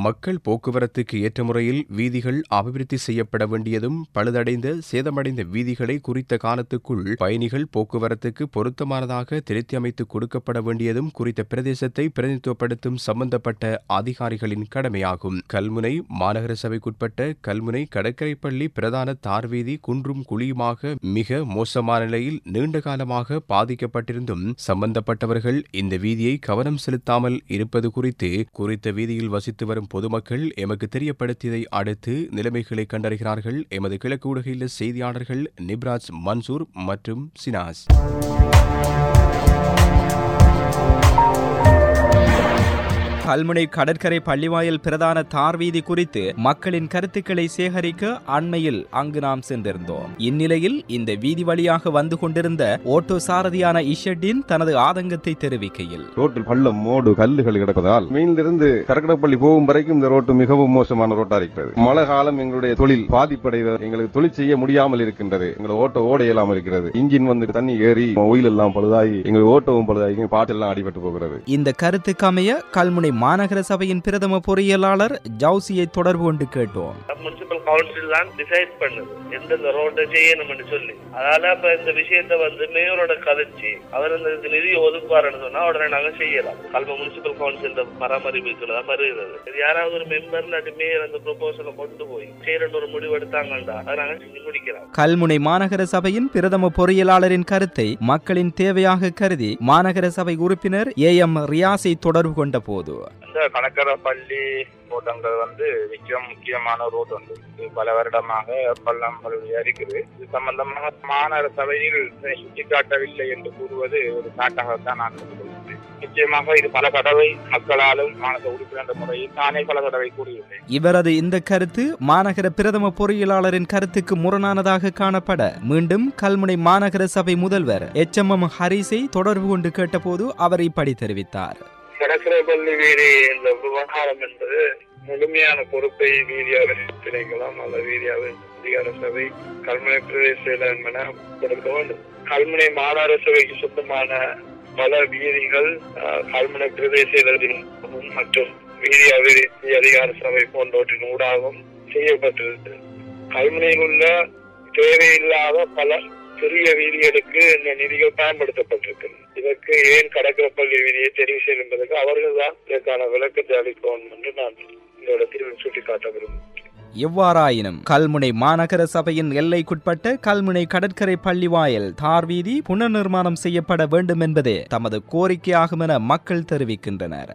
மக்கள் போக்குவரத்துக்கு ஏற்ற முறையில் வீதிகள் அபிவிருத்தி செய்யப்பட வேண்டியதும் பழுதடைந்த சேதமடைந்த வீதிகளை குறித்த காலத்துக்குள் பயணிகள் போக்குவரத்துக்கு பொருத்தமானதாக திருத்தி அமைத்து கொடுக்கப்பட வேண்டியதும் குறித்த பிரதேசத்தை பிரதிநிதித்துவப்படுத்தும் சம்பந்தப்பட்ட அதிகாரிகளின் கடமையாகும். கல்முனை மாநகர சபைக்குட்பட்ட கல்முனை கடற்கரைப்பள்ளி பிரதான தார் வீதி குன்றும் குழியுமாக மிக மோசமான நிலையில் நீண்ட காலமாக பாதிக்கப்பட்டிருந்தும் சம்பந்தப்பட்டவர்கள் இந்த வீதியை கவனம் செலுத்தாமல் இருப்பது குறித்து குறித்த வீதியில் வசித்து வரும் பொதுமக்கள் எமக்கு தெரியப்படுத்தியதை அடுத்து நிலைமைகளை கண்டறிகிறார்கள். எமது கிழக்கு ஊடகையில் செய்தியாளர்கள் நிப்ராஜ் மன்சூர் மற்றும் சினாஸ். கல்முனை கடற்கரை பள்ளிவாயல் பிரதான தார் வீதி குறித்து மக்களின் கருத்துக்களை சேகரிக்க அண்மையில் அங்கு நாம் சென்றிருந்தோம். இந்நிலையில் இந்த வீதி வழியாக வந்து கொண்டிருந்த ஓட்டோ சாரதியான இஷட்டின் தனது ஆதங்கத்தை தெரிவிக்கையில். ரோட்டில் பள்ளம் மோடு கல்லுகள் கிடப்பதால் மெயிலிருந்து கரக்கடப்பள்ளி போகும் வரைக்கும் இந்த ரோட்டு மிகவும் மோசமான ரோட்டா இருக்கிறது. மழை காலம் எங்களுடைய தொழில் பாதிப்படைகிறது எங்களுக்கு தொழில் செய்ய முடியாமல் இருக்கின்றது. எங்களை ஓட்ட ஓட இயலாமல் இருக்கிறது. இன்ஜின் வந்து தண்ணி ஏறி ஒயில் எல்லாம் பழுதாகி எங்களுக்கு ஓட்டவும் பழுதாகி பாட்டெல்லாம் அடிபட்டு போகிறது. இந்த கருத்துக்கு அமைய கல்முனை மாநகர சபையின் பிரதம பொறியியலாளர் ஜவுசியை தொடர்பு கொண்டு கேட்டோம். முனிசிபல் கவுன்சில் தான் டிசைட் பண்ணுது. எந்தெந்த ரோட்டை செய்யணும்னு சொல்லி. அதனால இப்ப இந்த விஷயத்த வந்து மேயரோட கதைச்சு அவர் இந்த நிதி ஒதுக்குவாருன்னு சொன்னா உடனே நாங்க செய்யலாம். கல்வ முனிசிபல் கவுன்சில் பராமரிப்புகள் தான் வருகிறது யாராவது ஒரு மெம்பர் இல்லாட்டி மேயர் அந்த ப்ரொபோசலை கொண்டு போய் செய்யறன்னு ஒரு முடிவு எடுத்தாங்கண்டா அதை நாங்க செஞ்சு முடிக்கலாம் கல்முனை மாநகர சபையின் பிரதம பொறியியலாளரின் கருத்தை மக்களின் தேவையாக கருதி மாநகர சபை உறுப்பினர் ஏ எம் ரியாஸை தொடர்பு கொண்ட போது. இந்த கணக்கர பள்ளி ரோட்டங்கள் வந்து நிச்சயம் முக்கியமான ரோட் வந்து இது பல வருடமாக பள்ளம் இருக்குது இது சம்பந்தமாக மாநகர சபையில் சுட்டிக்காட்டவில்லை என்று கூறுவது ஒரு சாட்டாகத்தான் நான் கொள்கிறேன் நிச்சயமாக இது பல தடவை மக்களாலும் மாநகர உறுப்பினர் முறையில் தானே பல தடவை கூறியுள்ளேன். இவரது இந்த கருத்து மாநகர பிரதம பொறியியலாளரின் கருத்துக்கு முரணானதாக காணப்பட மீண்டும் கல்முனை மாநகர சபை முதல்வர் எச் எம் எம் ஹரிஸை தொடர்பு கொண்டு கேட்டபோது அவர் இப்படி தெரிவித்தார். கடற்கரைப்பள்ளி வீதி இந்த விவகாரம் என்பது முழுமையான பொறுப்பை வீதியாக திணைக்கலாம் அல்ல வீதியாக அதிகார சபை கல்முனை பிரதேச செயலர் என கொடுக்க வேண்டும். கல்முனை மாநகர சபைக்கு சொந்தமான பல வீதிகள் அஹ், கல்முனை பிரதேச மற்றும் வீதி அபிவிருத்தி அதிகார சபை போன்றவற்றின் ஊடாகவும் செய்யப்பட்டிருக்கு கல்முனையில் உள்ள தேவையில்லாத பல சிறிய வீதிகளுக்கு இந்த நிதிகள் பயன்படுத்தப்பட்டிருக்கிறது இதற்கு ஏன் கடற்கரப்பள்ளி விதியை தெரிவு செய்யும் என்பதற்கு அவர்கள் தான் இதற்கான விளக்கத்தை அளிப்போம் என்று நான் இந்த இடத்தில் சுட்டிக்காட்ட விரும்புகிறேன். எவ்வாறாயினும் கல்முனை மாநகர சபையின் எல்லைக்குட்பட்ட கல்முனை கடற்கரை பள்ளிவாயல் தார் வீதி புனர்நிர்மாணம் செய்யப்பட வேண்டும் என்பதே தமது கோரிக்கையாகும் என மக்கள் தெரிவிக்கின்றனர்.